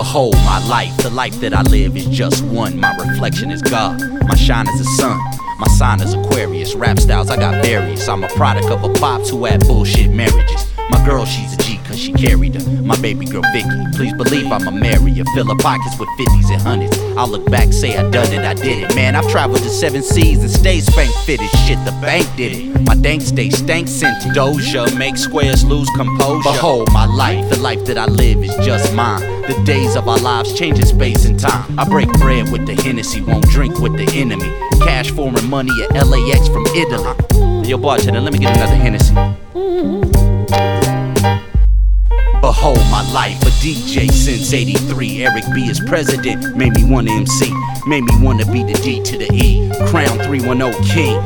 Behold my life, the life that I live is just one. My reflection is God, my shine is the sun. My sign is Aquarius, rap styles I got various. I'm a product of a pops who had bullshit marriages. My girl, she's a G cause she carried her. My baby girl, Vicky, please believe I'ma marry her. Fill her pockets with 50s and hundreds. I'll look back, say I done it, I did it. Man, I've traveled to seven seas and stayed spank fitted. Shit, the bank did it. My dank stay stank sent Doja, make squares lose composure. Behold my life, the life that I live is just mine. The days of our lives changing space and time. I break bread with the Hennessy, won't drink with the enemy. Cash foreign money at LAX from Italy. Yo, bartender, let me get another Hennessy. Behold my life, a DJ since 83. Eric B is president, made me wanna MC, made me wanna be the D to the E. Crown 310 King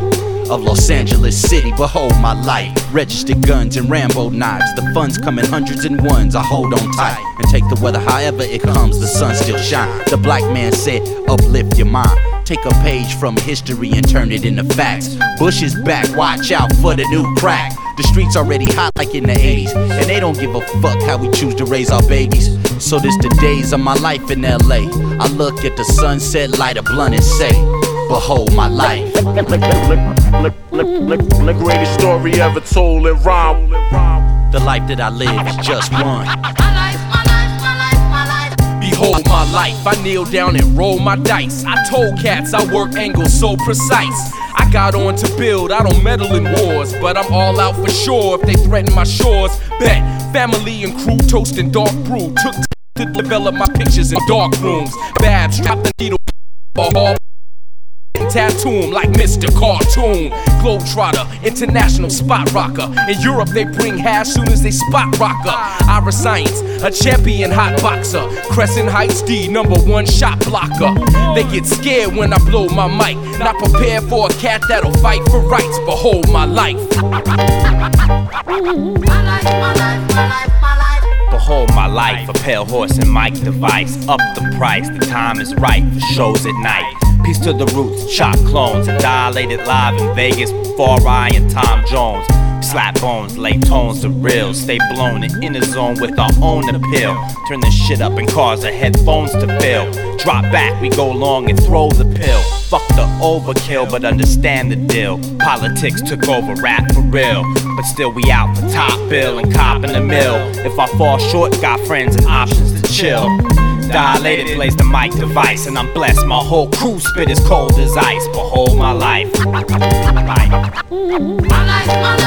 of Los Angeles City. Behold my life, registered guns and Rambo knives. The funds come in hundreds and ones. I hold on tight and take the weather however it comes. The sun still shines. The black man said, uplift your mind. Take a page from history and turn it into facts. Bush is back, watch out for the new crack. The streets already hot like in the 80s, and they don't give a fuck how we choose to raise our babies. So this the days of my life in LA. I look at the sunset, light a blunt and say, Behold my life. The greatest story ever told in rhyme. The life that I live is just one. Behold my life, I kneel down and roll my dice. I told cats I work angles so precise. I got on to build, I don't meddle in wars, but I'm all out for sure if they threaten my shores. Bet, family and crew toasting dark brew. Took to develop my pictures in dark rooms. Babs trapped the needle, a Tattoo him like Mr. Cartoon. Globetrotter, international spot rocker. In Europe, they bring hash soon as they spot rocker. Iriscience, a champion hot boxer. Crescent Heights D, number one shot blocker. They get scared when I blow my mic. Not prepared for a cat that'll fight for rights. Behold my life. Behold my life, a pale horse and mic device. Up the price, the time is right for shows at night. Peace to the roots, chop clones, and dilated live in Vegas Far Eye and Tom Jones. Slap bones, lay tones to real. Stay blown and in the zone with our own appeal. Turn this shit up and cause the headphones to fill. Drop back, we go long and throw the pill. Fuck the overkill, but understand the deal. Politics took over rap for real. But still, we out for top bill and cop in the mill. If I fall short, got friends and options to chill. Dilated plays the mic device, and I'm blessed. My whole crew spit as cold as ice. Behold my life, my life, my life.